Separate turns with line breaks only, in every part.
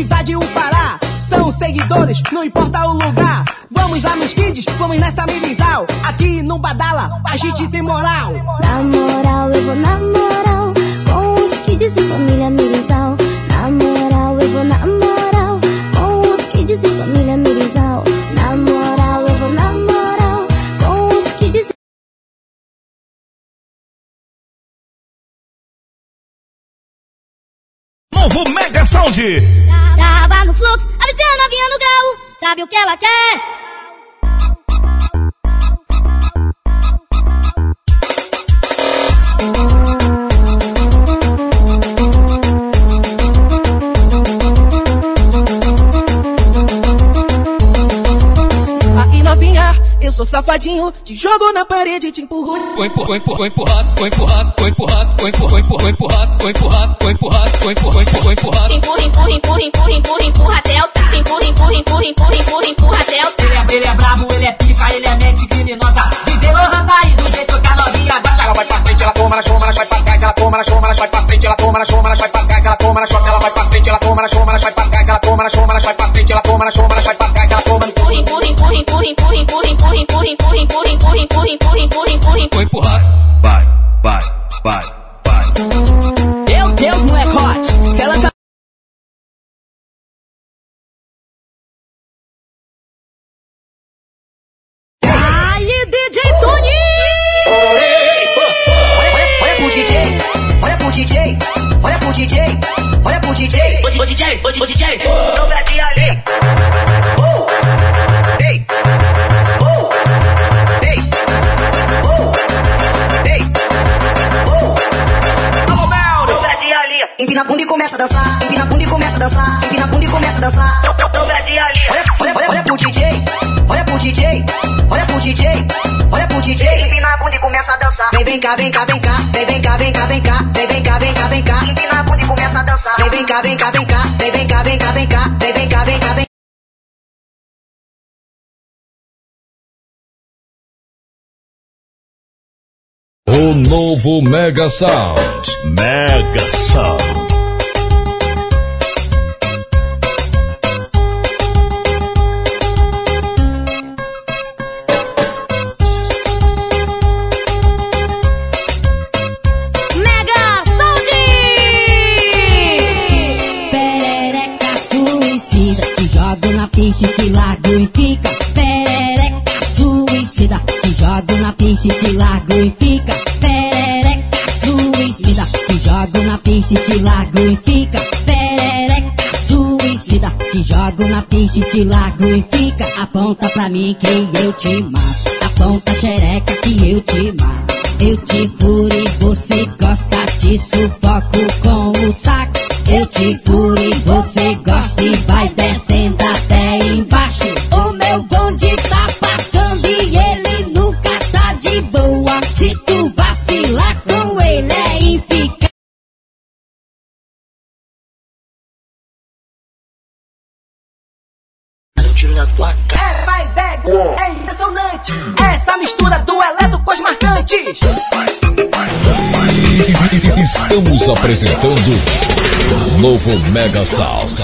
invade o Pará. São seguidores, não importa o lugar. Vamos lá nos kids, vamos nessa mirizal. Aqui no Badala, a gente tem moral.
Na moral, eu vou na moral. Com os kids e família Mirizal. Na moral, eu vou na moral. Com os kids e família Mirizal. Na moral, eu vou na moral. Com os kids e
Novo Mega Sound.
No fluxo, avistei a novinha no grau. Sabe o que ela quer?
Sou safadinho. Te jogo na parede, te empurro.
Foi empurrado, foi empurrado, foi empurrado, foi empurrado, foi empurrado, foi empurrado, foi empurrado, foi empurrado, foi empurrado, foi empurrado.
Empurra, empurra, empurra, empurra, empurra, empurra até o tá. Empurra, empurra, empurra, empurra, empurra, empurra até o tá.
Ele é, ele é brabo, ele é pica, ele é mente criminosa. Thaís,
ela toma na choma, ela vai pra trás, ela toma na choma, ela vai pra frente, ela toma na choma, ela vai pra trás, ela toma na choma, ela vai pra frente, ela toma na choma, ela vai pra trás, ela toma na choma, ela vai pra frente, ela toma na choma, ela vai pra trás, ela toma
Empurra, empurra, empurra, empurra, empurra, empurra, empurra, empurra, empurra, empurra, empurra, empurra, empurra, empurra, empurra.
Foi empurrado.
Vai, vai, vai, vai.
Meu Deus, moleque hot. Se ela tá...
Aí, DJ Toninho!
DJ, olha pro DJ, olha pro DJ.
Ô, DJ, ô, DJ.
Dobradinha ali. Oh, ei, oh, ei, oh, ei, oh. Alô.
Dobradinha ali.
Empina a bunda e começa a dançar, empina a bunda e começa a dançar, empina a bunda e começa a dançar.
Dobradinha ali.
Olha, DJ, olha pro DJ, olha pro DJ. Empina a bunda e começa a dançar. Vem, vem cá, vem cá, vem cá, vem, vem cá, vem cá, vem cá, vem, vem cá, vem cá, vem cá. Empina a bunda e começa a dançar. Vem, vem cá, vem cá, vem cá, vem, vem cá, vem cá, vem cá, vem, vem cá, vem cá, vem
O novo Mega Sound. Mega Sound.
Te mato. Aponta xereca que eu te mato. Eu te furo e você gosta, te sufoco com o saco. Eu te furo
Estamos apresentando Novo Mega Salsa.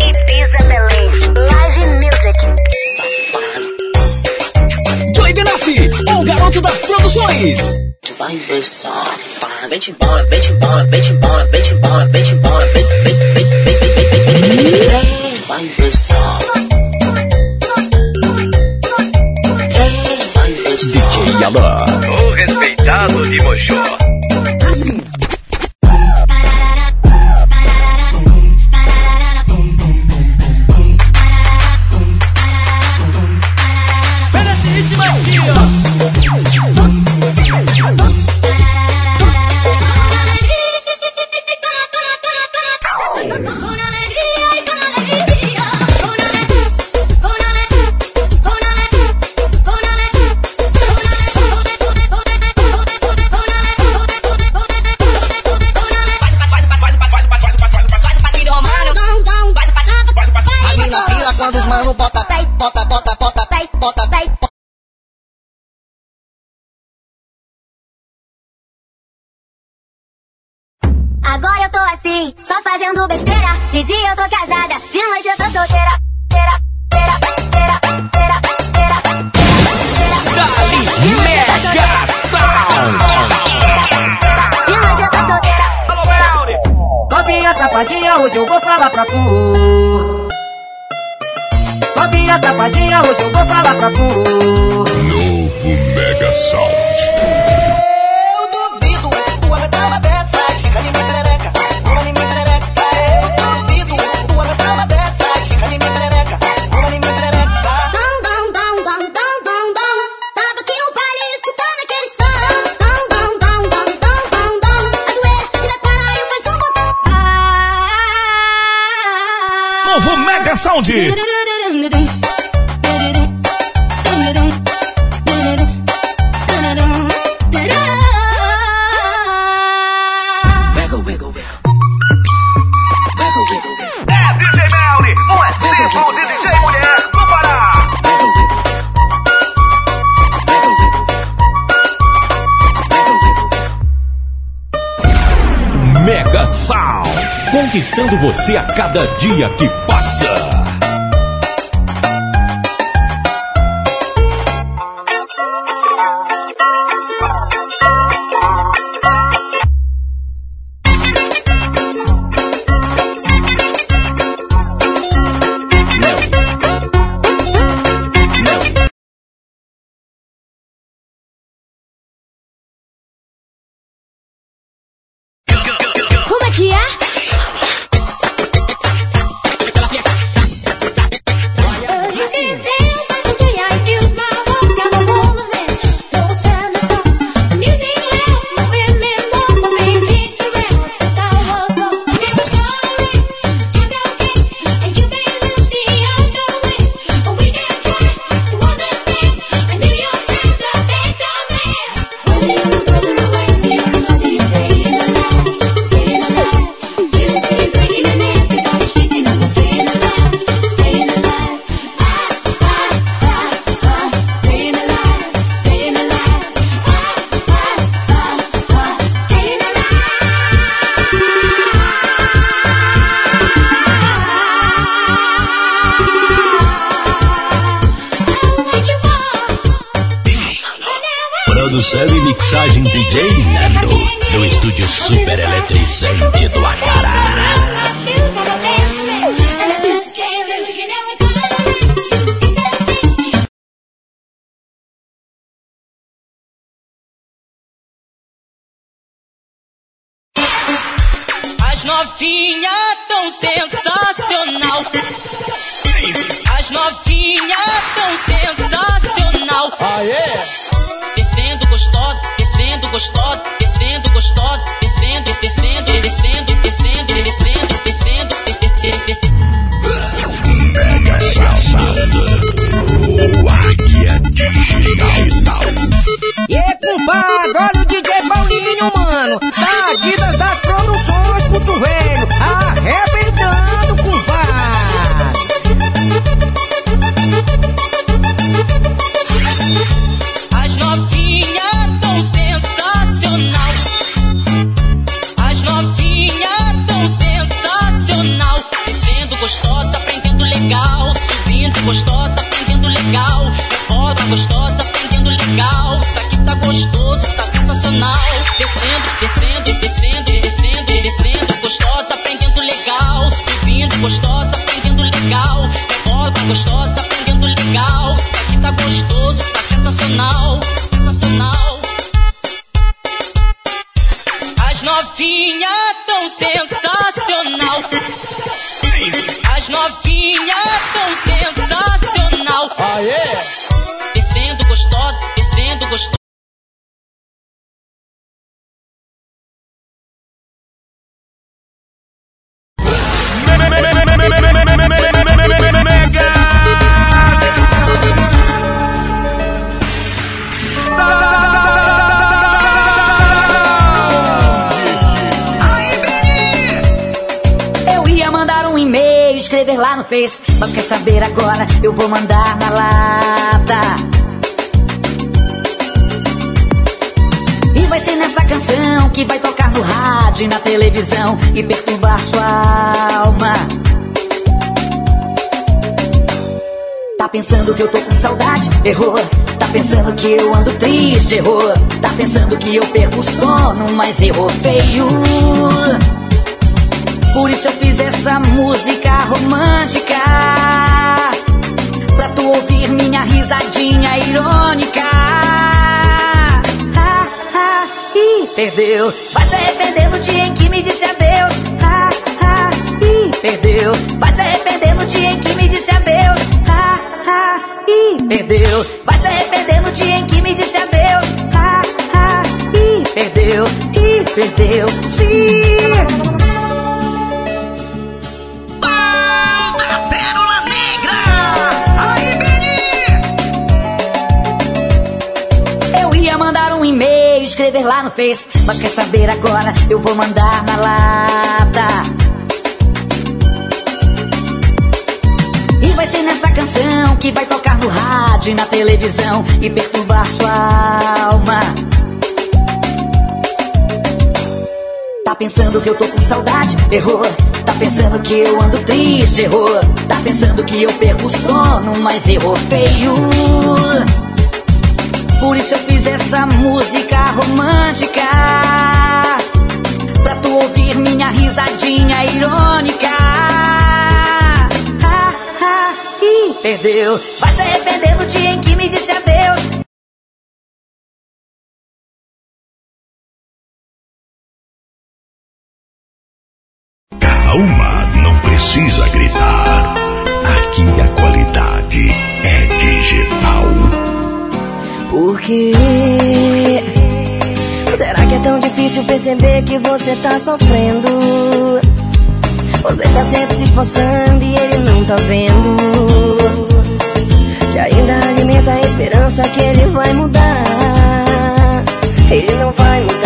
Ibiza Belém, Live Music.
Joey Benassi, o garoto das produções.
Tu vai ver só, vem te embora, vem te embora, vem te embora, vem te embora, vem te embora, vem, vem, vem, vem, vem, vem, vem, vem, vem. Tu vai ver só. Vem,
Alain.
O respeitado de
assim, só fazendo besteira. De dia eu tô casada, de noite eu tô solteira. Teira, teira, teira, teira, teira,
Dali Mega Sound.
De noite eu tô solteira.
Novinha safadinha, hoje eu vou falar pra tu. Novinha safadinha, hoje eu vou falar pra tu.
Novo Mega Sound.
Sound.
É um exemplo de DJ mulher do Pará.
Mega Sound. Conquistando você a cada dia que passa.
Produção e mixagem DJ Nando, do estúdio super eletrizante do Acará.
As novinha tão sensacional. As novinha tão sensacional. Descendo gostosa, descendo gostosa, descendo, descendo, descendo, descendo, descendo, descendo, descendo.
Mega safado. O Águia Digital.
E aí, compadre, olha o DJ Paulinho, mano. Da Adidas das Produções, puto velho. Arrebentando,
gostosa, aprendendo legal. Rebola gostosa, aprendendo legal. Isso aqui tá gostoso, tá sensacional. Descendo, descendo, descendo, descendo, descendo. Gostosa, aprendendo legal. Subindo gostosa, aprendendo legal. Rebola gostosa, aprendendo legal. Isso aqui tá gostoso, tá sensacional. Sensacional. As novinha tão sensacional. As novinha tão sensacional. Descendo gostosa, descendo gostosa.
Lá no Face, mas quer saber agora? Eu vou mandar na lata. E vai ser nessa canção que vai tocar no rádio e na televisão e perturbar sua alma. Tá pensando que eu tô com saudade? Errou. Tá pensando que eu ando triste? Errou. Tá pensando que eu perco o sono, mas errou feio. Por isso eu fiz essa música romântica. Pra tu ouvir minha risadinha irônica. Ah, ah, Ih, perdeu. Vai se arrepender no dia em que me disse adeus. Ah, ah, Ih, perdeu. Vai se arrepender no dia em que me disse adeus. Ah, ah, Ih, perdeu. Vai se arrepender no dia em que me disse adeus. Ah, ah, Ih, perdeu. Ih, perdeu. Sim lá no Face, mas quer saber agora? Eu vou mandar na lata. E vai ser nessa canção que vai tocar no rádio e na televisão e perturbar sua alma. Tá pensando que eu tô com saudade? Errou. Tá pensando que eu ando triste? Errou. Tá pensando que eu perco o sono, mas errou feio. Por isso eu fiz essa música romântica. Pra tu ouvir minha risadinha irônica. Ah, ah, Ih, perdeu. Vai se arrepender no dia em que me disse adeus.
Calma, não precisa gritar. Aqui a qualidade
Será que é tão difícil perceber que você tá sofrendo? Você tá sempre se esforçando e ele não tá vendo. Que ainda alimenta a esperança que ele vai mudar. Ele não vai mudar.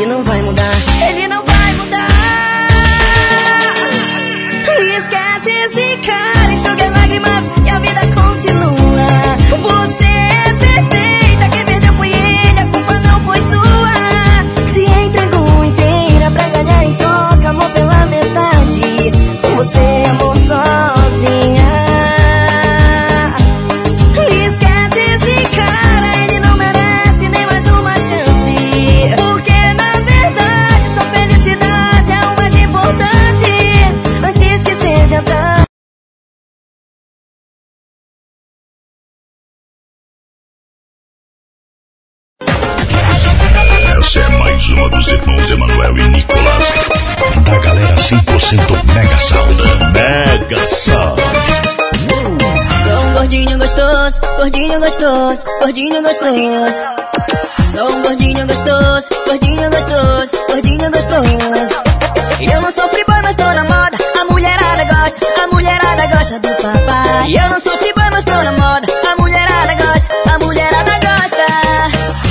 menino gordinho gostoso, gordinho gostoso. Sou um gordinho gostoso, gordinho gostoso, gordinho gostoso. Eu não sou free mas tô na moda. A mulherada gosta, a mulherada gosta do papai. Eu não sou free mas tô na moda. A mulherada gosta, a mulherada gosta.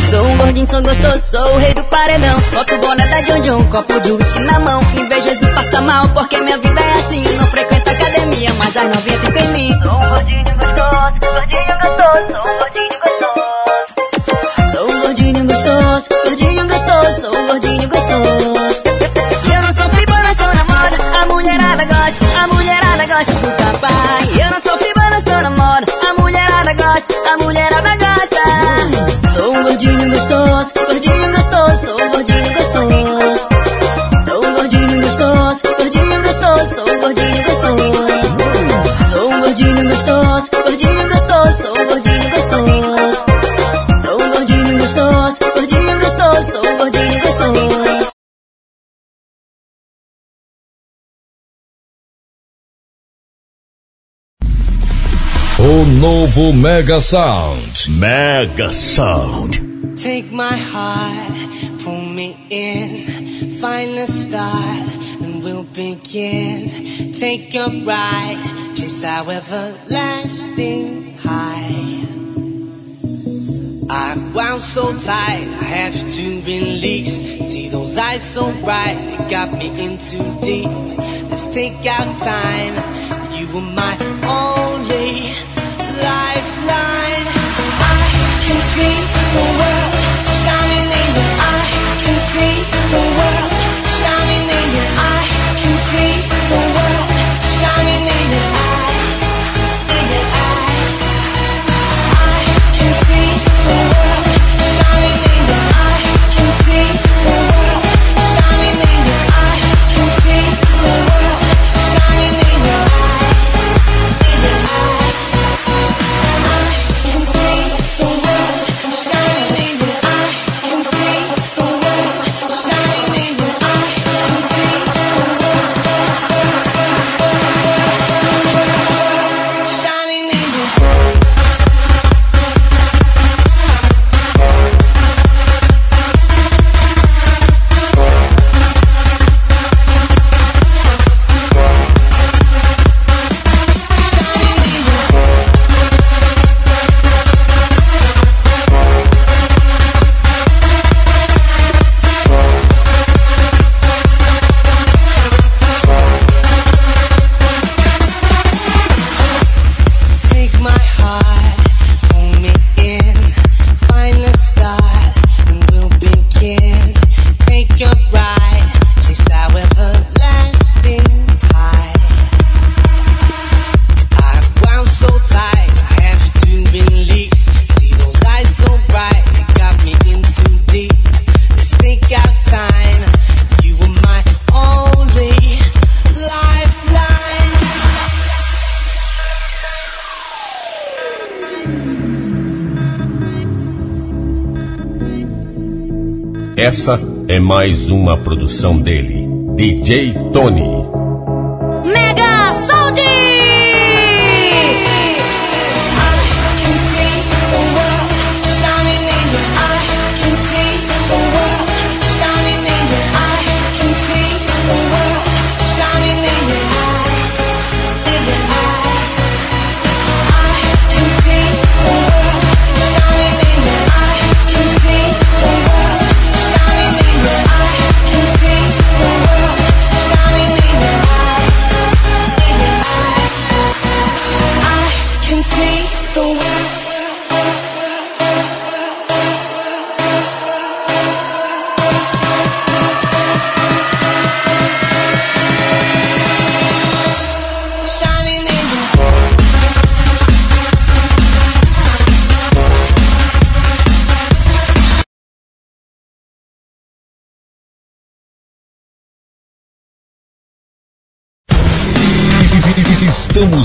Sou um gordinho, sou gostoso, sou o rei do paredão. Boto bola da John John, copo de whisky na mão. Invejoso passa mal, porque minha vida é assim. Não frequento academia, mas as novinhas ficam em mim. Sou um gordinho gostoso, gordinho gostoso, sou um gordinho gostoso. Sou um gordinho gostoso, gordinho gostoso, sou um gordinho gostoso. E eu não sou free mas tô na moda. A mulherada gosta, a mulherada gosta do papai. Eu não sou tô na moda. A mulherada gosta, a mulherada gosta. Sou um gordinho gostoso, gordinho gostoso, sou um gordinho gostoso. Sou um gordinho gostoso, gordinho gostoso, sou um gordinho gostoso. Sou um gordinho gostoso, gordinho gostoso, sou um gordinho gostoso.
Novo Mega Sound. Mega Sound.
Take my heart, pull me in, find a start, and we'll begin. Take a ride, chase our everlasting high. I'm wound so tight, I have to release. See those eyes so bright, they got me in too deep. Let's take our time, you were my only lifeline. I can see
mais uma produção dele, DJ Tony.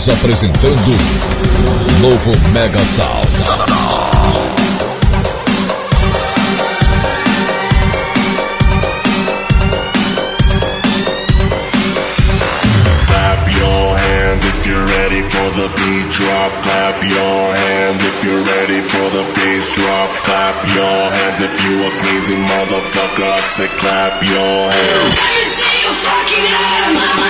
Estamos apresentando
o
novo Mega Sound.
if you're ready for the beat drop. Clap your hands if you're ready for the bass drop. Clap your hands if you a crazy motherfucker. Say clap your hands. Everybody say your
fucking hands.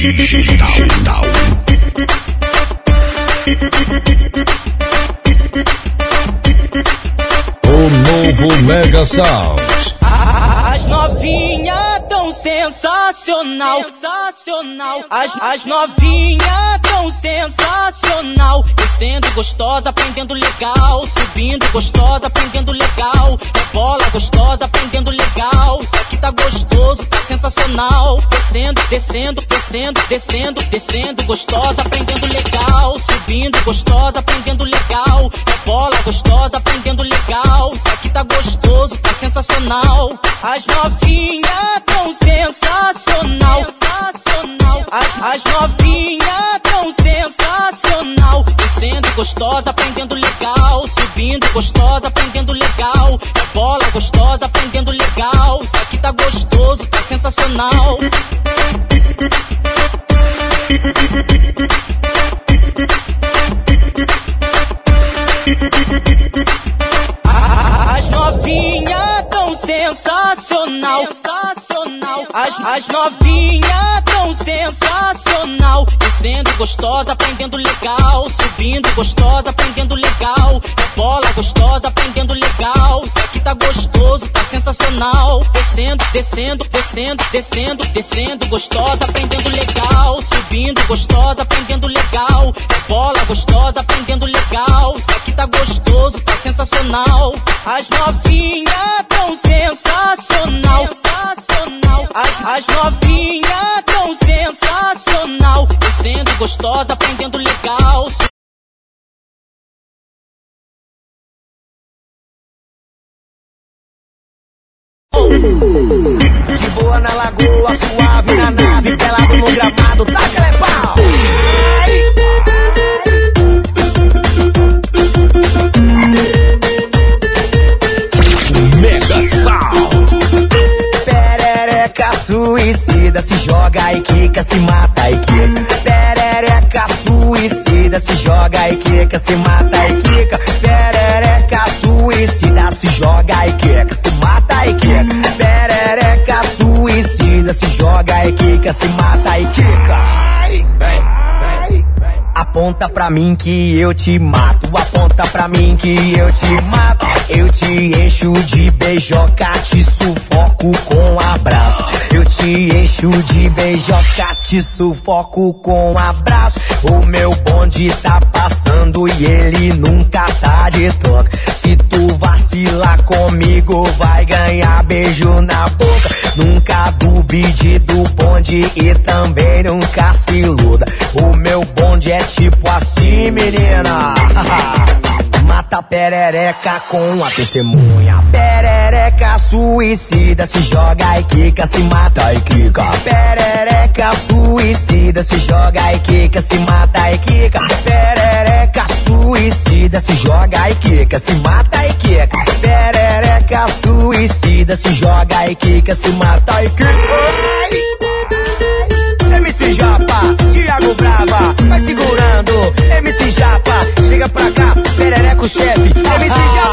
Digital.
O novo Mega Sound.
As novinhas tão sensacional, sensacional. As, as novinhas tão sensacional. Descendo gostosa, aprendendo legal. Subindo gostosa, aprendendo legal. É bola gostosa, aprendendo legal. Isso aqui tá gostoso, Descendo, descendo, descendo, descendo, descendo gostosa, aprendendo legal. Subindo gostosa, aprendendo legal. É bola gostosa, aprendendo legal. Isso aqui tá gostoso, tá sensacional. As novinhas tão sensacional, sensacional. As, as novinhas tão sensacional. Descendo gostosa, aprendendo legal. Subindo gostosa, aprendendo legal. É bola gostosa, aprendendo legal. Isso aqui tá gostoso, tá sensacional. As novinhas tão sensacional, sensacional. As, as novinhas tão sensacional. Descendo gostosa, aprendendo legal. Subindo gostosa, aprendendo legal. É bola gostosa, aprendendo legal. Isso aqui tá gostoso, tá sensacional. Descendo, descendo, descendo, descendo, descendo gostosa, aprendendo legal. Subindo gostosa, aprendendo legal. É bola gostosa, aprendendo legal. Isso aqui tá gostoso, tá sensacional. As novinhas tão sensacional, sensacional. As, as novinhas sensacional. Descendo gostosa, aprendendo legal.
De boa na lagoa, suave na nave, pelado no gramado, taca é pau.
Mega
suicida, se joga e quica, se mata e quica. Perereca suicida, se joga e quica, se mata e quica. Perereca suicida, se joga e quica, se mata e quica. Perereca suicida, se joga e quica, se mata e quica. Aponta pra mim que eu te mato. Aponta pra mim que eu te mato. Eu te encho de beijoca, te sufoco com abraço. Eu te encho de beijoca, te sufoco com abraço. O meu bonde tá passando e ele nunca tá de toca. Se tu vacilar comigo, vai ganhar beijo na boca. Nunca duvide do bonde e também nunca se iluda. O meu bonde é tipo assim, menina. Mata perereca com a testemunha. Perereca suicida, se joga e quica, se mata e quica. Perereca suicida, se joga e quica, se mata e quica. Perereca suicida, se joga e quica, se mata e quica. Perereca suicida, se joga e quica, se mata e quica. MC Japa, Thiago Brava, vai segurando. MC Japa, chega pra cá, perereco chefe. MC Japa,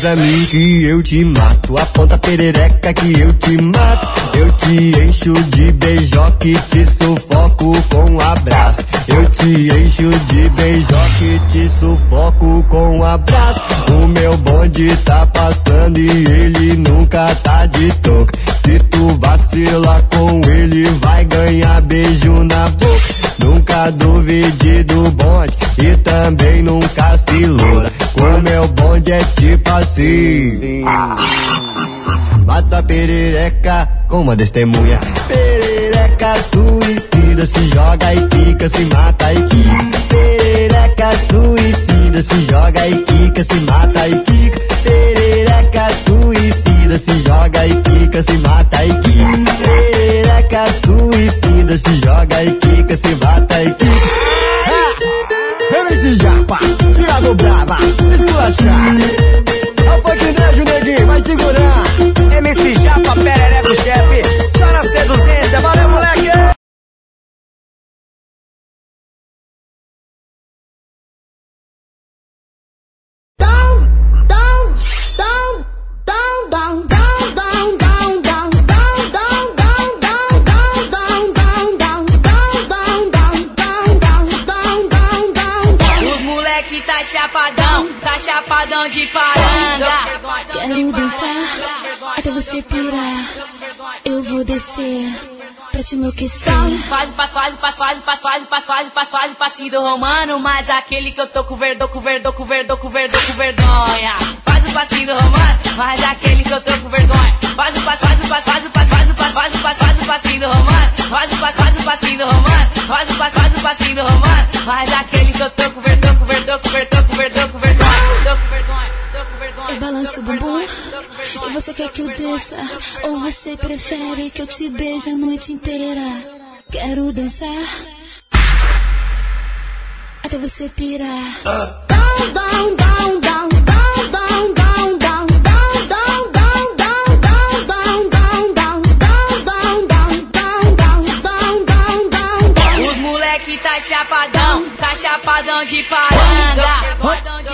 Pra mim que eu te mato. Aponta perereca que eu te mato. Eu te encho de beijoca e te sufoco com um abraço. Eu te encho de beijoca e te sufoco com um abraço. O meu bonde tá passando e ele nunca tá de toca. Se tu vacilar com ele, vai ganhar beijo na boca. Nunca duvide do bonde e também nunca se iluda. O meu bonde é tipo assim. Mata a perereca com uma testemunha. Perereca suicida, se joga e quica, se mata e quica. Perereca suicida, se joga e quica, se mata e quica. Perereca suicida, se joga e quica, se mata e quica. Perereca suicida, se joga e quica, se mata e quica. MC japa, fiado brava, esculachar. É o funk beijo, neguinho, vai segurar.
MC Japa, perereco chefe, só na seduzência, valeu moleque! Down, down, down, down, down, down.
Passadão de paranga.
Quero dançar você pirar, eu vou descer pra te enlouquecer.
Faz o passagem, passagem, passagem, passagem, passagem, do romano. Mas aquele que eu tô com verdo, com verdo, com verdo, com verdo, com vergonha. Faz o passinho do romano, mas aquele que eu tô com vergonha. Faz o passagem, passagem, passagem, passagem, passagem, passido romano. Faz o passagem, do romano. Faz o passagem, do romano. Mas aquele que eu tô com verdo, com verdo, com verdo, com verdo, com vergonha. Tô com vergonha.
Eu balanço o bumbum e você quer que eu desça? Ou você prefere que eu te beije a noite inteira? Quero dançar até você pirar. Down, down, down, down, down, down, down, down.
Tá chapadão, tá chapadão de paranga.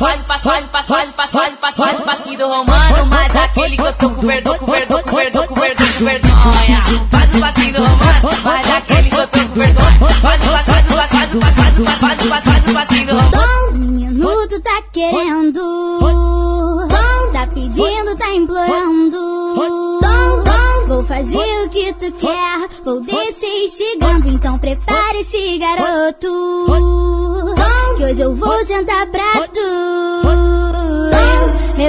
passagem, passagem, passagem, passagem, passagem, passido romano, mas aquele que eu tô com verdão, com verdão, com verdão, com verdão, com vergonha. Faz o passido romano, mas aquele que eu tô com verdão. Faz o passado, passado, passado, passado, passado, passido romano.
Minuto tá querendo, Tom tá pedindo, tá implorando. Tom, Tom, vou fazer o que tu quer, vou descer chegando, então prepare esse garoto. Tom, que hoje eu vou sentar pra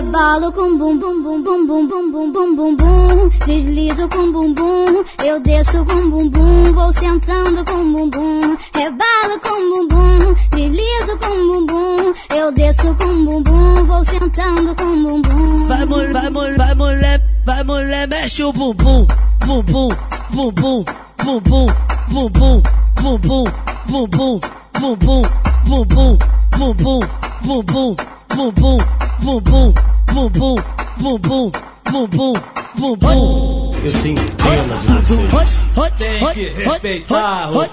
rebolo com bum bum bum bum bum bum bum bum bum bum. Deslizo com bum bum, eu desço com bum bum, vou sentando com bum bum. Rebalo com bum bum, deslizo com bum bum, eu desço com bum bum, vou sentando com bum bum.
Vai mulher, vai mulher, vai mulher, vai mulher, mexe o bumbum, bumbum, bumbum, bumbum, bumbum, bumbum, bumbum, bumbum, bumbum, bumbum, bumbum, bumbum, bumbum, bumbum, bum bum, bum bum, bum bum, bum bum.
Eu sinto pena de vocês.
Tem que respeitar
o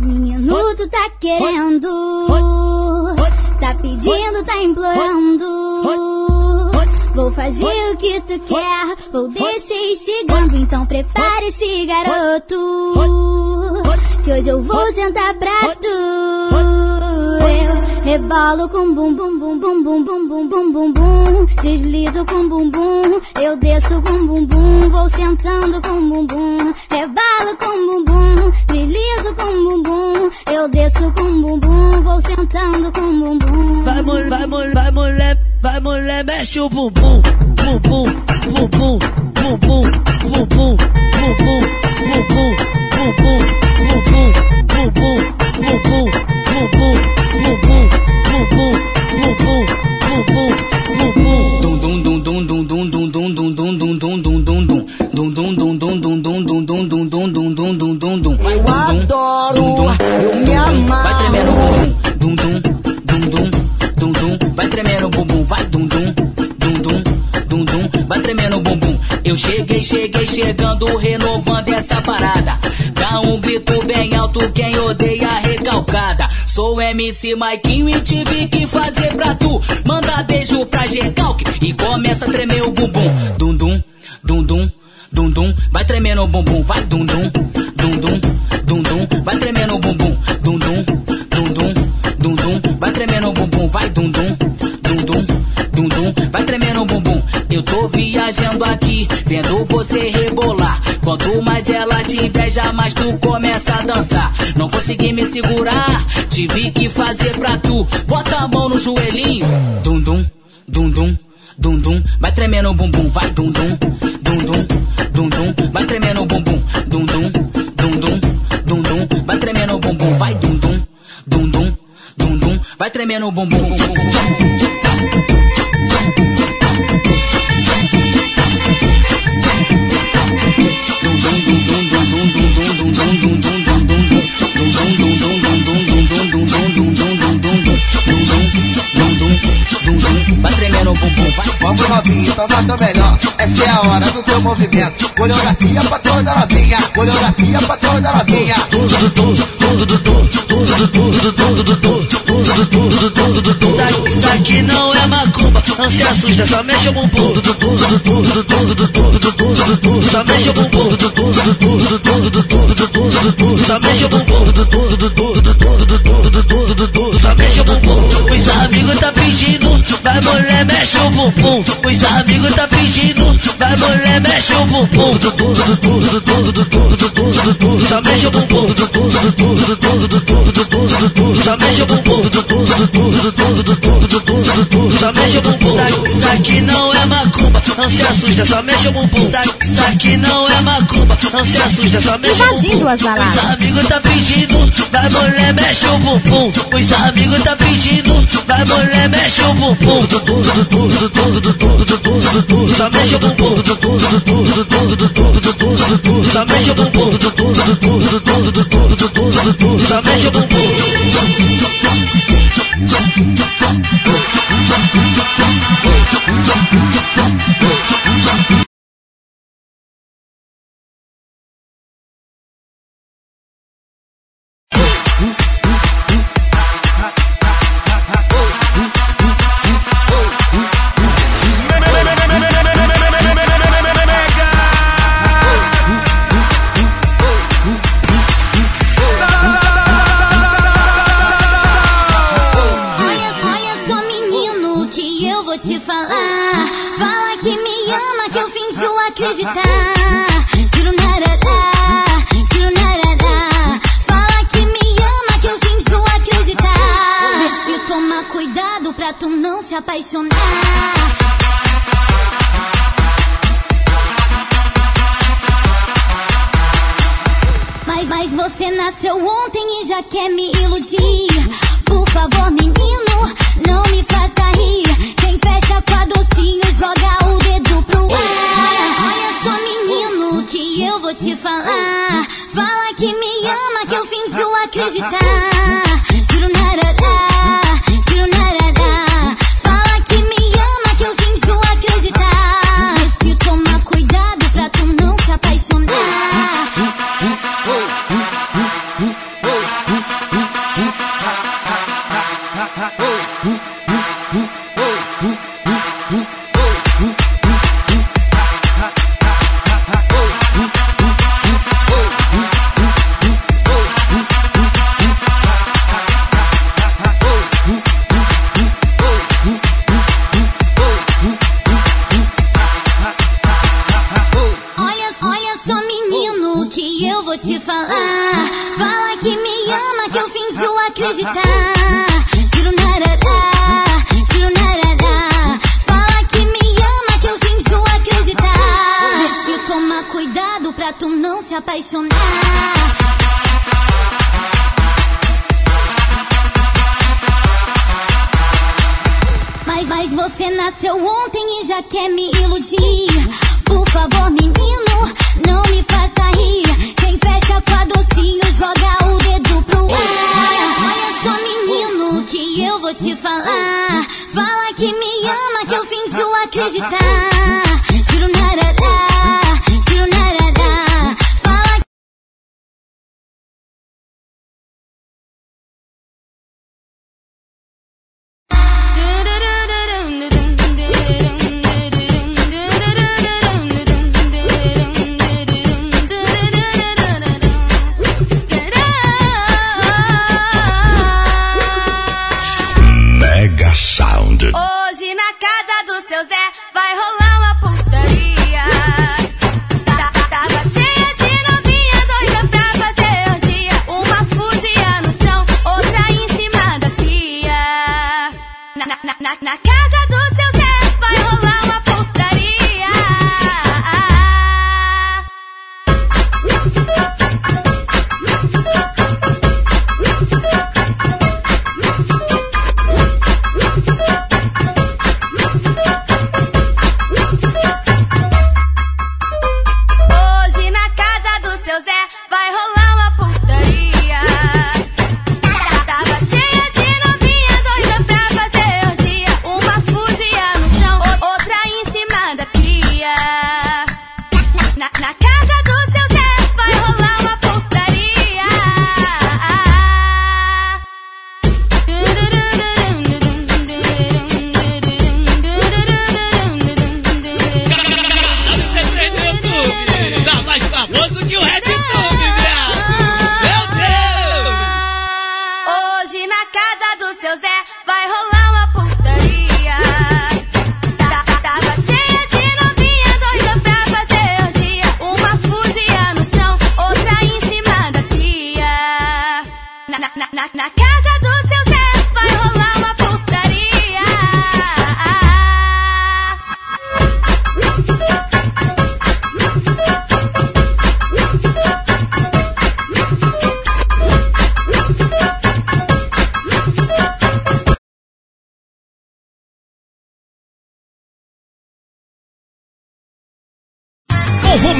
Minuto tá querendo, tá pedindo, tá implorando. Vou fazer o que tu quer, vou descer chegando, então prepare-se, garoto. Que hoje eu vou sentar pra tu. Eu rebolo com bum bum bum bum bum bum bum bum bum bum. Deslizo com bum bum, eu desço com bum bum, vou sentando com bum bum. Rebalo com bum bum, deslizo com bum bum, eu desço com bum bum, sentando com bum bum.
Vai mulher, vai mulher, vai mulher, vai mulher, mexe o bumbum, bumbum, bumbum, bumbum, bumbum, bumbum, bumbum, bumbum, bumbum, bumbum, bumbum, bumbum, bumbum, bumbum, bumbum, bumbum.
Dum dum dum dum dum dum dum dum dum dum dum dum dum dum dum. Dum dum dum dum dum dum dum dum dum dum dum dum dum dum dum. Dum dum dum dum. Eu me amarro. Vai tremendo o bumbum. Dum dum dum dum dum dum. Vai tremendo o bumbum. Vai dum dum dum dum dum dum. Vai tremendo o bumbum. Eu cheguei, cheguei, chegando, renovando essa parada. Dá um grito bem alto, quem odeia recalcada. Sou MC Maikinho e tive que fazer pra tu. Manda beijo pra G-Calc e começa a tremer o bumbum. Dum dum, dum dum, dum dum. Vai tremendo o bumbum, vai dum dum, dum dum, dum dum. Vai tremendo o bumbum, dum dum, dum dum, dum dum, dum dum. Vai tremendo o bumbum. Eu tô viajando aqui, vendo você rebolar. Quanto mais ela te inveja, mais tu começa a dançar. Não consegui me segurar, tive que fazer pra tu. Bota a mão no joelhinho, dum dum, dum dum, dum dum. Vai tremendo o bumbum, vai dum dum, dum dum, dum dum. Vai tremendo o bumbum, dum dum, Vai tremendo o bumbum. Vai tremendo no bumbum. Vai.
Vamos novinha, toma teu melhor. Essa é a hora do teu movimento. Coreografia pra toda novinha. Coreografia pra toda novinha.
Isso aqui não é macumba, não se assusta, só mexe o bumbum. Só mexe o bumbum. Só mexe o bumbum. Só mexe o bumbum. Os amigos tá pedindo, vai mulher, mexe o bumbum. Os amigos tá pedindo, vai mulher, mexe o bumbum. Só mexe o bumbum. Só mexe o bumbum. Só mexe o bumbum. Isso aqui não é macumba, não se assusta, só mexe o bumbum. Isso aqui não é macumba, não se assusta, só mexe o bumbum. Os amigos tá pedindo, vai mulher, mexe o bumbum. Os amigos tá pedindo, vai mulher, mexe o bumbum. Bumbum. Mexe o bumbum. Mexe o.
acreditar.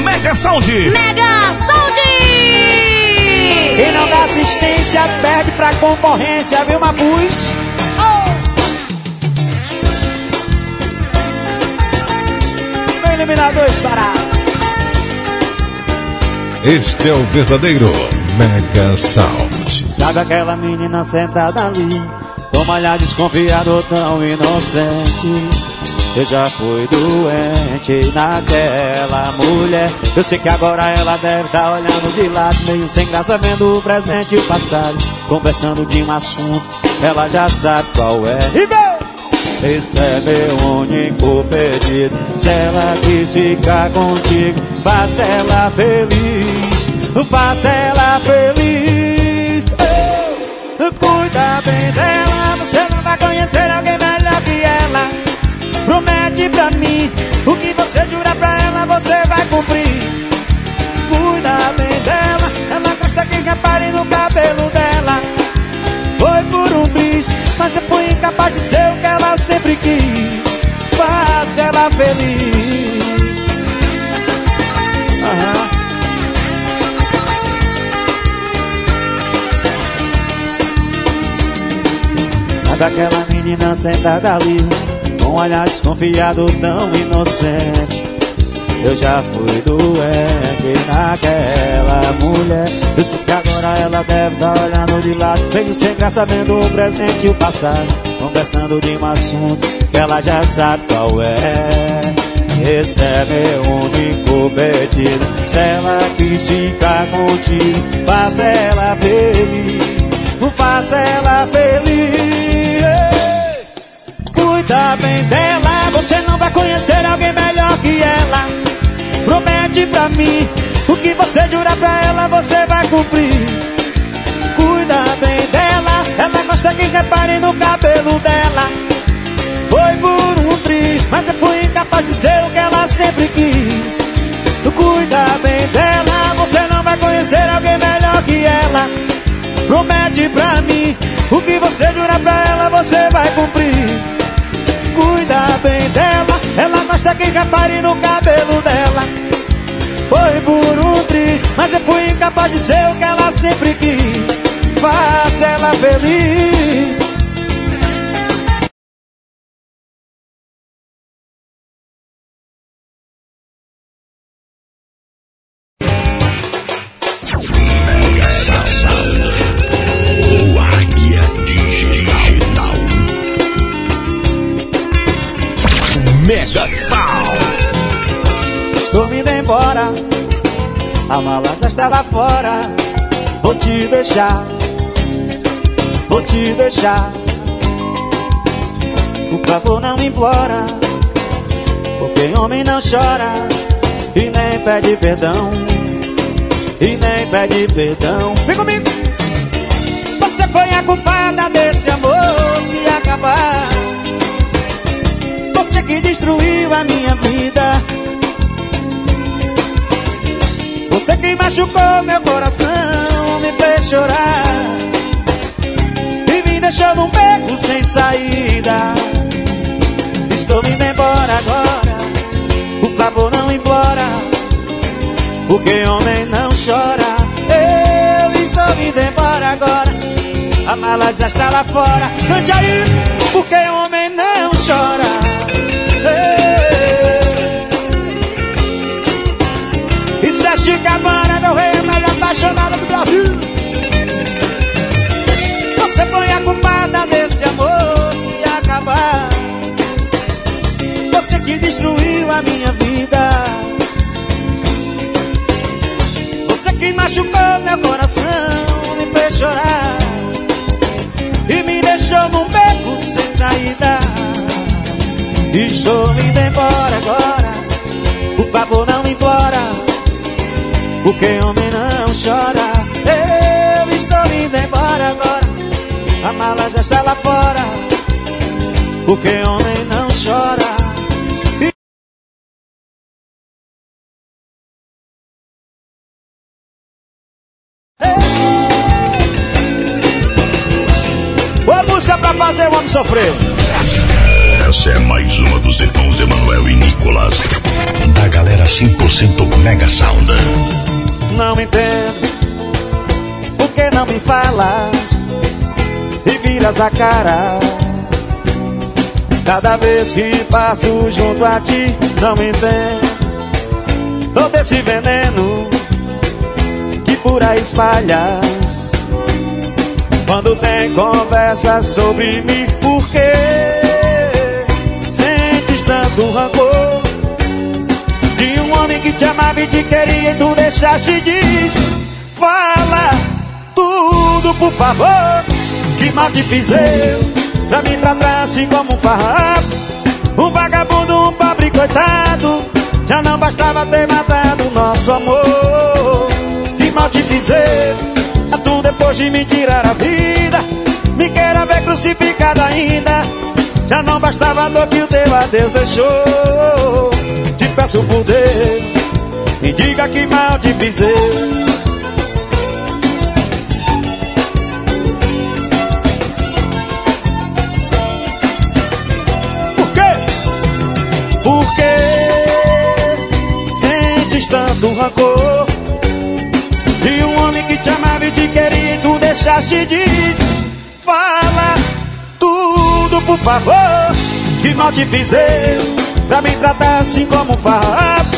Mega Sound.
Mega Sound!
Quem não dá assistência perde pra concorrência, viu, Mafuz? Oh! O eliminador estará.
Este é o verdadeiro Mega Sound.
Sabe aquela menina sentada ali? Toma olhar desconfiado, tão inocente. Eu já fui doente naquela mulher. Eu sei que agora ela deve estar olhando de lado, meio sem graça, vendo o presente e o passado. Conversando de um assunto, ela já sabe qual é. Esse é meu único pedido. Se ela quis ficar contigo, faça ela feliz. Faça ela feliz. Cuida bem dela, você não vai conhecer alguém melhor que ela. Promete pra mim o que você jura pra ela, você vai cumprir. Cuida bem dela, ela gosta que repare no cabelo dela. Foi por um triz, mas eu fui incapaz de ser o que ela sempre quis. Faça ela feliz. Aham. Sabe aquela menina sentada ali? Um olhar desconfiado, tão inocente. Eu já fui doente naquela mulher. Eu sei que agora ela deve estar olhando de lado. Meio sem graça, vendo o presente e o passado. Conversando de um assunto que ela já sabe qual é. Esse é meu único pedido. Se ela quis ficar contigo, faça ela feliz. Faça ela feliz. Cuida bem dela, você não vai conhecer alguém melhor que ela. Promete pra mim, o que você jura pra ela, você vai cumprir. Cuida bem dela, ela gosta que repare no cabelo dela. Foi por um triz, mas eu fui incapaz de ser o que ela sempre quis. Cuida bem dela, você não vai conhecer alguém melhor que ela. Promete pra mim, o que você jura pra ela, você vai cumprir. Cuida bem dela, ela gosta que repare no cabelo dela. Foi por um triz, mas eu fui incapaz de ser o que ela sempre quis. Faça ela feliz. Deixar. Por favor, não implora, porque homem não chora e nem pede perdão, e nem pede perdão. Vem comigo! Você foi a culpada desse amor se acabar. Você que destruiu a minha vida. Você que machucou meu coração, me fez chorar deixou num beco sem saída. Estou indo embora agora, por favor não implora, porque homem não chora. Eu estou indo embora agora, a mala já está lá fora. Cante aí, porque homem não chora. Isso que destruiu a minha vida. Você que machucou meu coração, me fez chorar. E me deixou num beco sem saída. Estou indo embora agora. Por favor, não implora. Porque homem não chora. Eu estou indo embora agora. A mala já está lá fora, porque homem não chora. Sofrer.
Essa é mais uma dos irmãos Emanuel e Nicolas. Da galera 100% Mega Sound.
Não entendo por que não me falas e viras a cara. Cada vez que passo junto a ti, não entendo todo esse veneno que por aí espalhas. Quando tem conversa sobre mim, por que sentes tanto rancor? De um homem que te amava e te queria e tu deixaste diz Fala tudo por favor. Que mal te fiz eu? Pra me tratar assim como um farrapo. Um vagabundo, um pobre coitado. Já não bastava ter matado nosso amor. Que mal te fiz eu tu depois de me tirar a vida Me queira ver crucificado ainda. Já não bastava a dor que o teu adeus deixou. Te peço por Deus Me diga que mal te fiz e deixaste diz Fala tudo por favor Que mal te fiz eu Pra me tratar assim como um farrapo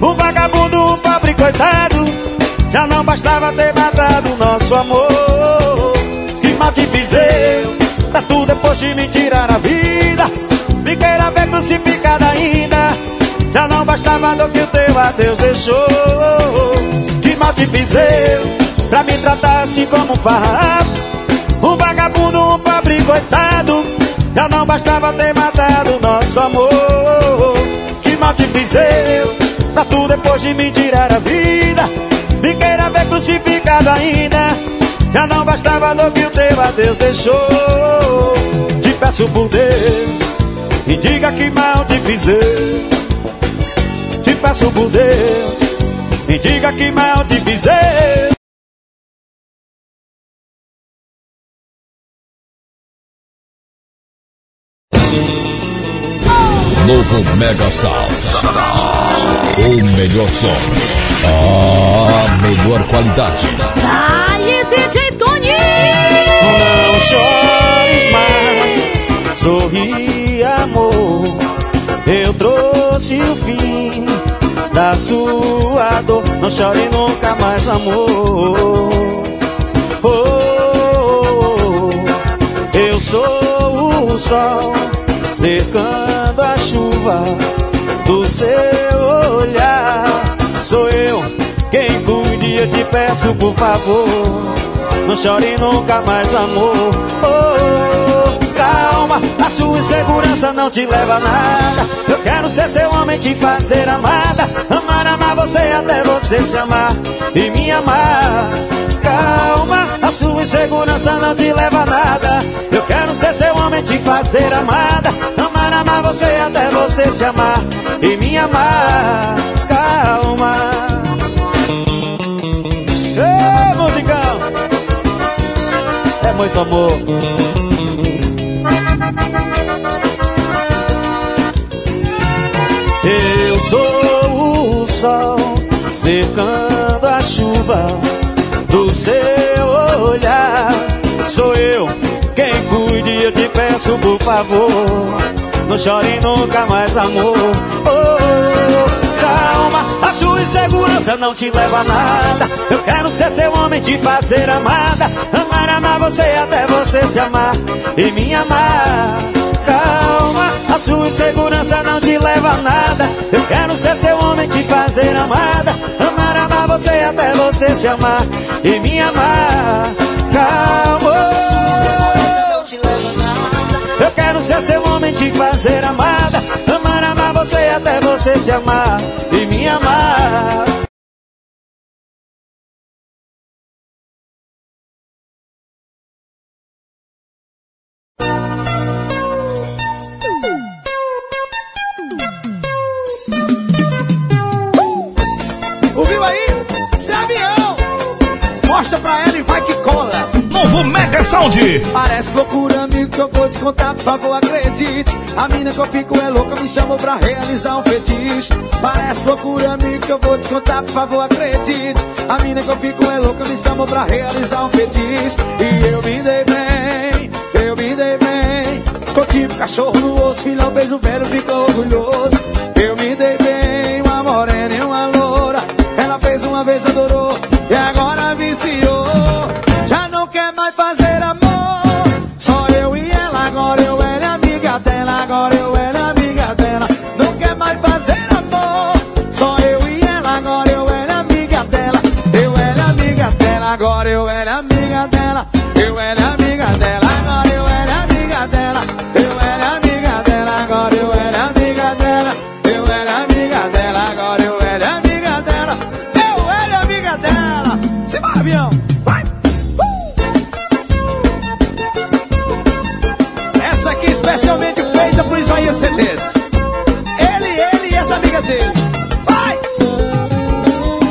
Um vagabundo, um pobre coitado Já não bastava ter matado nosso amor. Que mal te fiz eu Pra tu depois de me tirar a vida. Me queira ver crucificada ainda Já não bastava a dor que o teu adeus deixou. Que mal te fiz eu Pra me tratar assim como um farrapo Um vagabundo, um pobre coitado Já não bastava ter matado nosso amor. Que mal te fiz eu Pra tu depois de me tirar a vida. Me queira ver crucificado ainda Já não bastava a dor que o teu adeus deixou. Te peço por Deus Me diga que mal te fiz eu. Te peço por Deus Me diga que mal te fiz eu
Novo Mega Sound. O melhor som. A melhor qualidade.
Dale, DJ Tony!
Não chores mais, sorri amor. Eu trouxe o fim da sua dor. Não chore nunca mais, amor. Oh, oh, oh. Eu sou o sol secando a chuva do seu olhar. Sou eu quem cuide, eu te peço por favor. Não chore nunca mais, amor. Oh, calma, a sua insegurança não te leva a nada. Eu quero ser seu homem, te fazer amada. Amar, amar você até você se amar e me amar. Calma, a sua insegurança não te leva a nada. Eu quero ser seu homem, te fazer amada. Amar, amar você até você se amar e me amar. Calma. Ei, musicão! É muito amor. Eu sou o sol secando a chuva do seu olhar. Sou eu quem cuide, eu te peço por favor. Não chore nunca mais, amor. Oh, calma, a sua insegurança não te leva a nada. Eu quero ser seu homem, te fazer amada. Amar, amar você até você se amar e me amar. Calma, a sua insegurança não te leva a nada. Eu quero ser seu homem, te fazer amada. Amar, você até você se amar e me amar. Calma. Eu quero ser seu homem, te fazer amada. Amar, amar você até você se amar e me amar.
Por favor, acredite. A mina que eu fico é louca, me chamou pra realizar um fetiche. Parece loucura, amigo, que eu vou te contar, por favor, acredite. A mina que eu fico é louca, me chamou pra realizar um fetiche. E eu me dei bem, eu me dei bem. Tô tipo cachorro no osso, filhão fez o velho, ficou orgulhoso. Eu me dei bem, uma morena e uma loura. Ela fez uma vez, adorou, e agora eu era amiga dela. Eu era amiga dela, agora eu era amiga dela. Eu era amiga dela, agora eu era amiga dela. Eu era amiga dela, agora eu era amiga dela. Eu era amiga dela. Simbora, avião. Vai. Essa aqui especialmente feita por Isaías CDs. Ele, ele e essa amiga dele. Vai!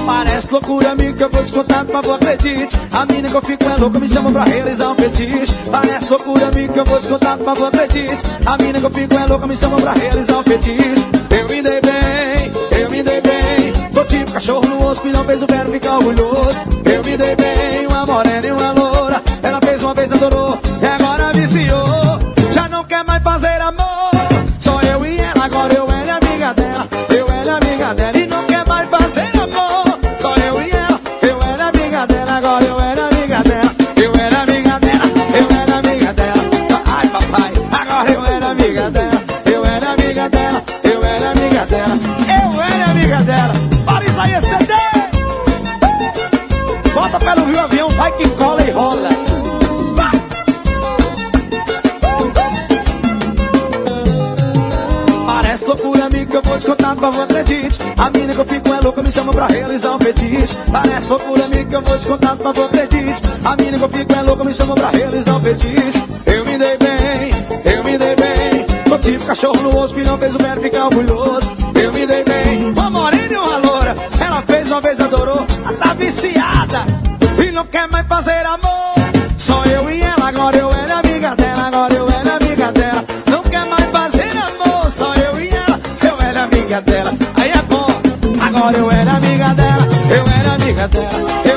Parece loucura, amigo, que eu vou te contar, favor, acredite. A mina que eu fico é louca, me chama pra realizar um fetiche. Parece loucura, amigo, que eu vou te contar, por favor, acredite. A mina que eu fico é louca, me chama pra realizar um fetiche. Eu me dei bem, eu me dei bem. Tô tipo cachorro no osso, que não fez o velho ficar orgulhoso. Eu me dei bem, uma morena e uma me chama pra realizar um fetiche. Parece amigo, que eu vou te contar, por favor, acredite. A mina que eu fico é louca, me chama pra realizar um fetiche. Eu me dei bem, eu me dei bem. Tô tipo cachorro no osso que não fez o velho ficar orgulhoso. Era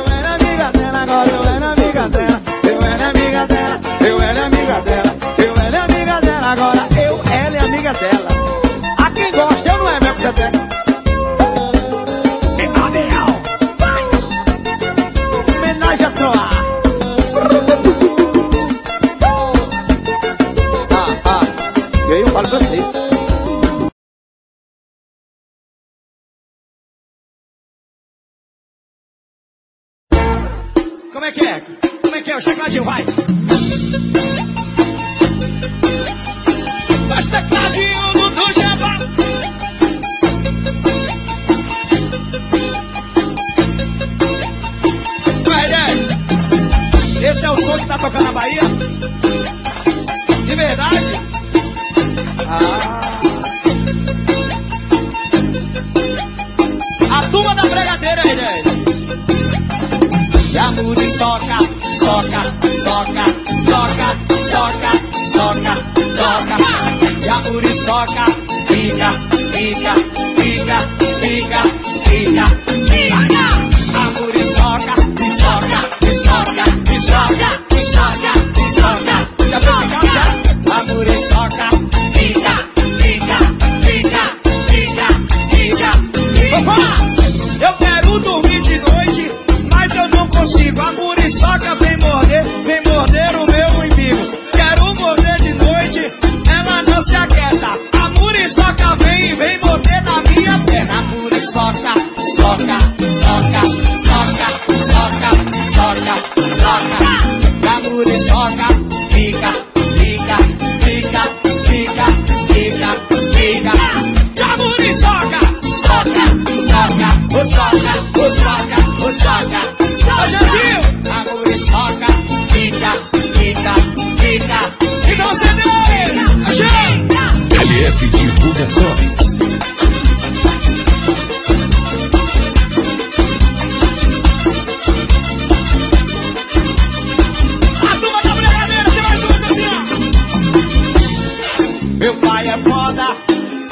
foda.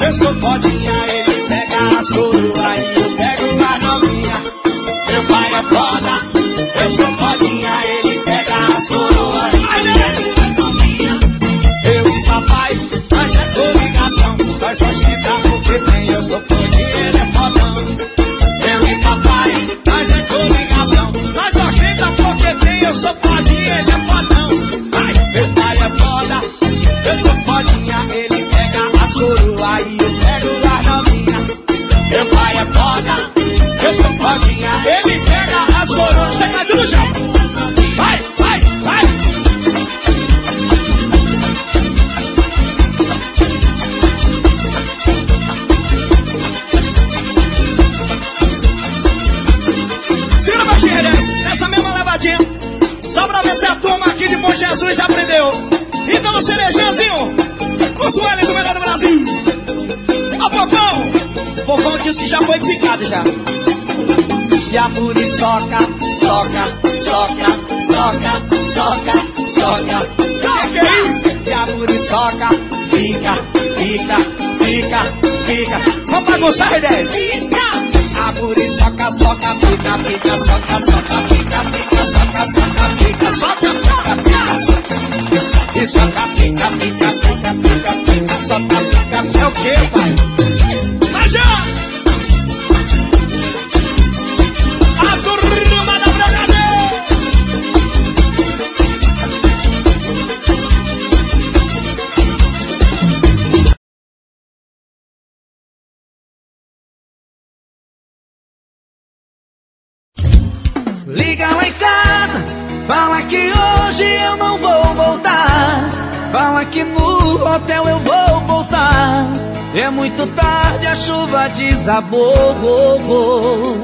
Eu sou fodinha, ele pega as coroas Brasil. Ó, Fofão! Fofão disse já foi picado já. E a muriçoca, soca, soca, soca, soca, soca. Que é isso? E a muriçoca, fica, fica, fica, fica. Vamos bagunçar, R10? A muriçoca, soca, fica, fica, soca, soca, fica, fica, soca, soca, fica, soca, fica, fica, soca. E soca, fica, fica, fica, fica, fica, soca, fica. É o que, pai? Vai já!
Desabou.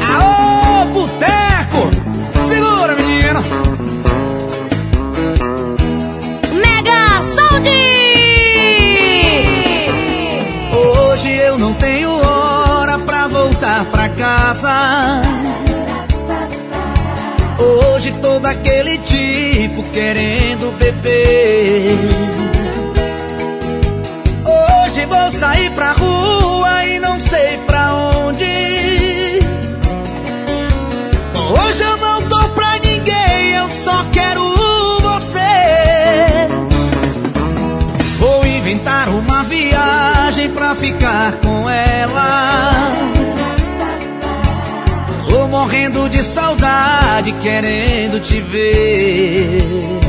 Aô, boteco! Segura, menino!
Mega Saúde!
Hoje eu não tenho hora pra voltar pra casa. Hoje tô daquele tipo querendo beber. Ficar com ela. Tô morrendo de saudade, querendo te ver.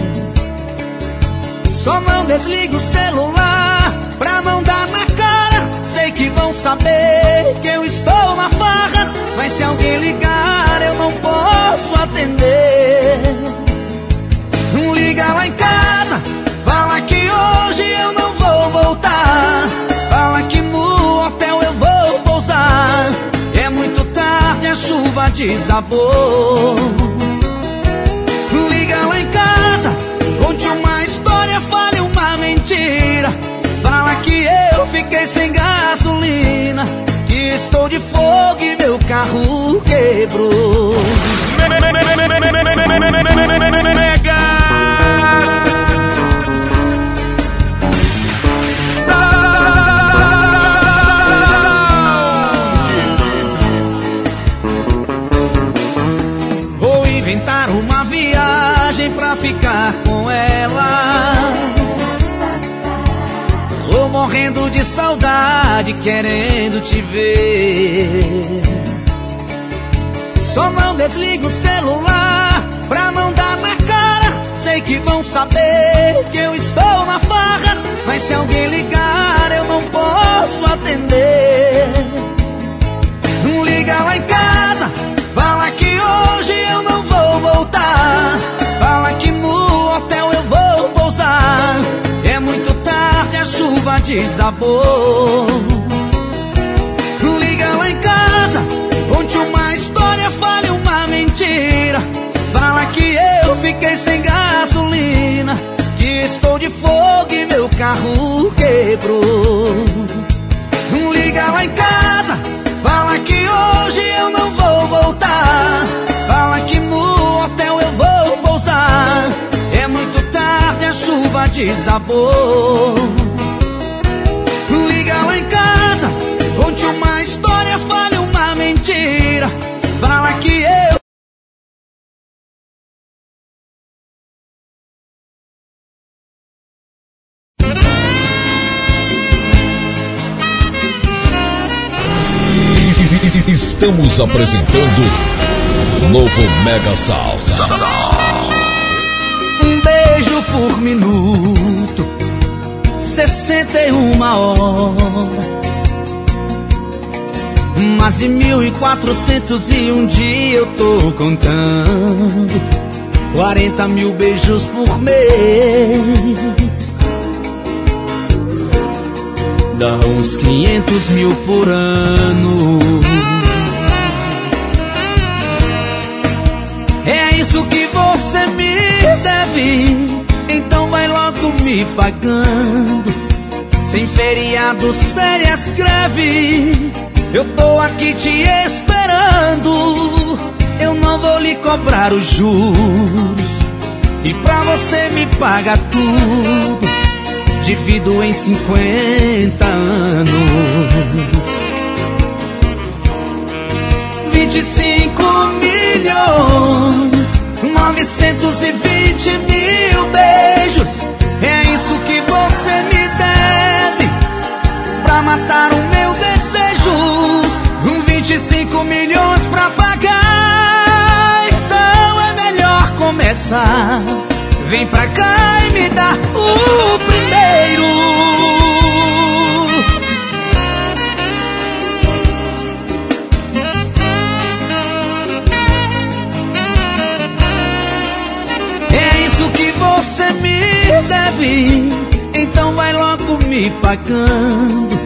Só não desliga o celular pra não dar na cara. Sei que vão saber que eu estou na farra. Mas se alguém ligar, eu não posso atender. Liga lá em casa, fala que hoje eu não vou voltar. É muito tarde, a chuva desabou. Liga lá em casa, conte uma história, fale uma mentira. Fala que eu fiquei sem gasolina. Que estou de fogo e meu carro quebrou. De saudade, querendo te ver. Só não desliga o celular pra não dar na cara. Sei que vão saber que eu estou na farra. Mas se alguém ligar, eu não posso atender. Liga lá em casa, fala que hoje eu não vou voltar. Chuva desabou. Liga lá em casa, conte uma história, fale uma mentira. Fala que eu fiquei sem gasolina. Que estou de fogo e meu carro quebrou. Liga lá em casa, fala que hoje eu não vou voltar. Fala que no hotel eu vou pousar. É muito tarde, a chuva desabou.
Estamos apresentando novo Mega Sal.
Um beijo por minuto, 61 horas. Mas de mil e quatrocentos e um dia eu tô contando 40 mil beijos por mês Dá uns 500 mil por ano É isso que você me deve Então vai logo me pagando Sem feriados, férias, greve eu tô aqui te esperando. Eu não vou lhe cobrar os juros. E pra você me paga tudo. Divido em 50 anos. 25 milhões. 920 mil beijos. É isso que você me deve. Pra matar o meu desejos. 25 milhões pra pagar. Então é melhor começar. Vem pra cá e me dá o primeiro. Deve. Então vai logo me pagando.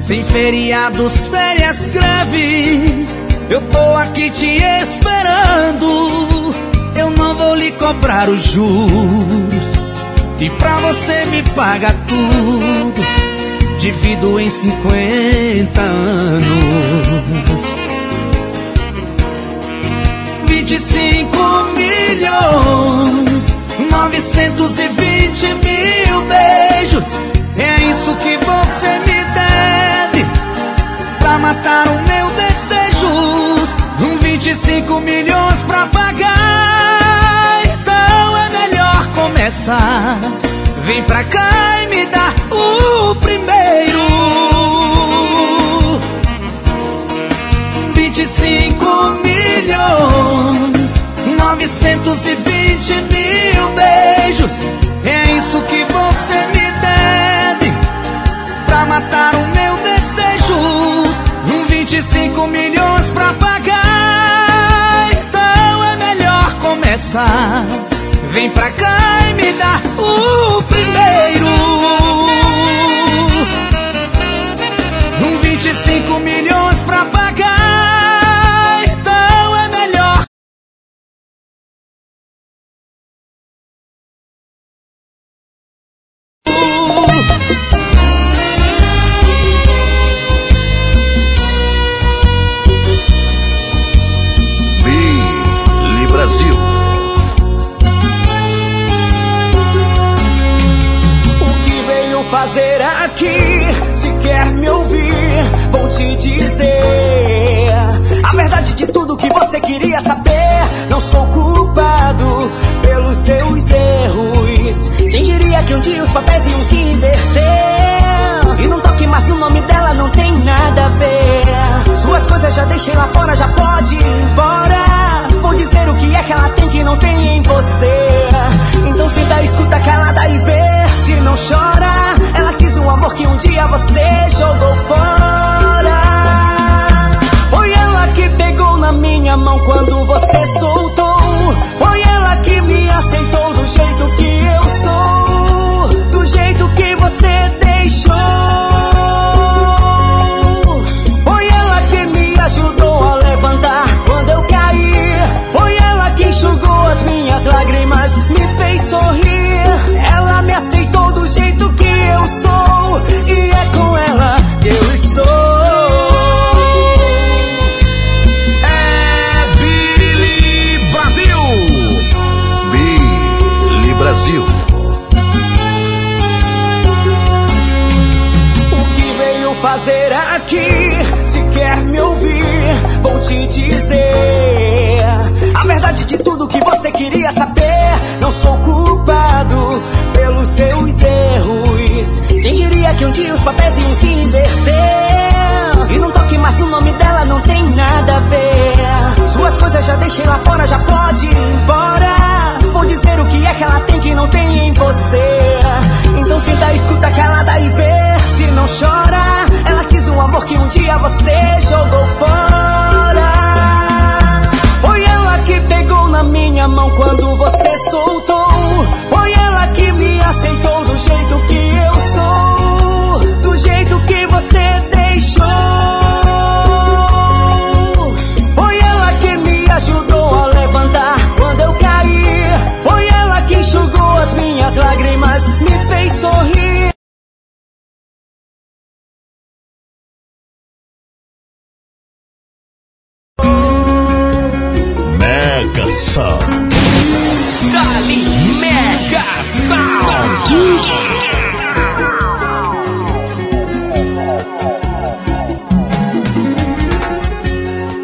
Sem feriados, férias, greve. Eu tô aqui te esperando. Eu não vou lhe cobrar os juros. E pra você me paga tudo. Divido em 50 anos. 25 milhões. 25 milhões pra pagar. Então é melhor começar. Vem pra cá e me dá o primeiro. 25 milhões 920 mil beijos. É isso que você me deve Pra matar o meu desejos Um 25 milhões pra pagar Vem pra cá e me dá o primeiro
Brasil.
O que veio fazer aqui? Se quer me ouvir, vou te dizer. A verdade de tudo que você queria saber. Não sou culpado pelos seus erros. Quem diria que um dia os papéis iam se inverter? E não toque mais no nome dela, não tem nada a ver. Suas coisas já deixei lá fora, já pode ir embora. Vou dizer o que é que ela tem que não tem em você. Então senta, escuta calada e vê se não chora. Ela quis um amor que um dia você jogou fora. Foi ela que pegou na minha mão quando você soltou. Foi ela que me aceitou do jeito que eu
Mega Sound.
Dali Mega Sound.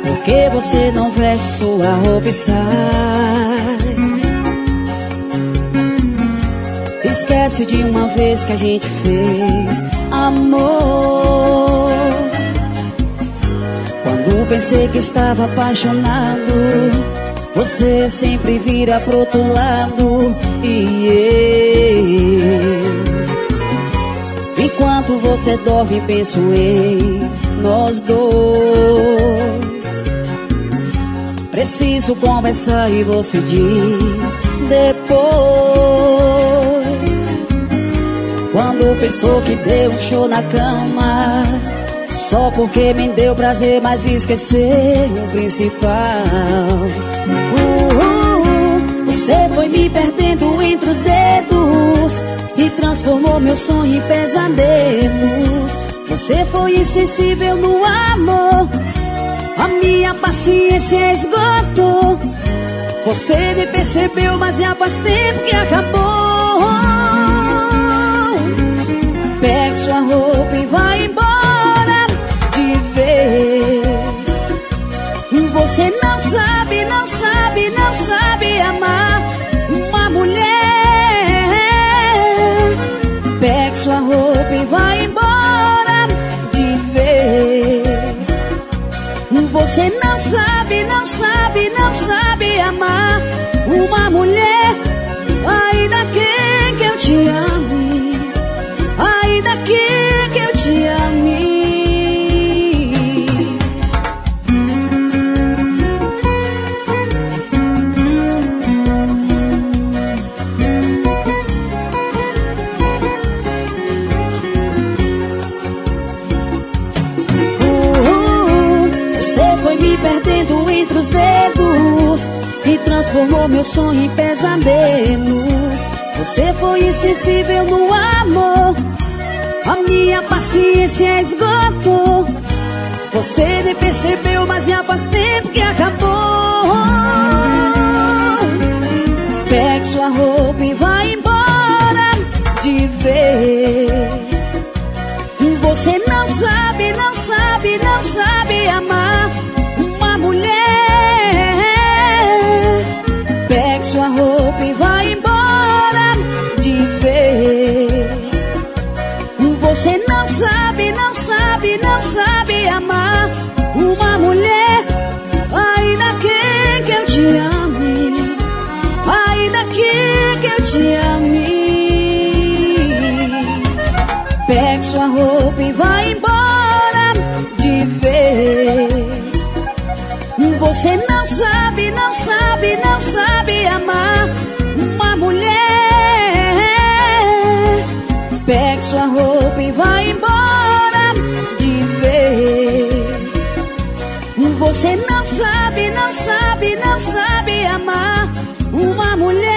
Por que você não veste sua roupa e sai? Esquece de uma vez que a gente fez amor. Quando pensei que estava apaixonado, você sempre vira pro outro lado e eu. Enquanto você dorme, penso em nós dois. Preciso conversar e você diz depois. Quando pensou que deu um show na cama, só porque me deu prazer, mas esqueceu o principal. Você foi me perdendo entre os dedos e transformou meu sonho em pesadelos. Você foi insensível no amor, a minha paciência esgotou. Você me percebeu, mas já faz tempo que acabou. Pegue sua roupa e vai embora de vez. Você não sabe, Você não sabe, não sabe, não sabe amar uma mulher. Transformou meu sonho em pesadelos. Você foi insensível no amor, a minha paciência esgotou. Você me percebeu, mas já faz tempo que acabou. Pegue sua roupa e vai embora de vez. Você não sabe, não sabe, não sabe sabe amar uma mulher. Ainda que, que eu te ame, ainda que, que eu te ame. Pegue sua roupa e vai embora de vez. Você não sabe, não sabe, não sabe amar uma mulher. Pegue sua roupa e vai embora Você não sabe, não sabe, não sabe amar uma mulher.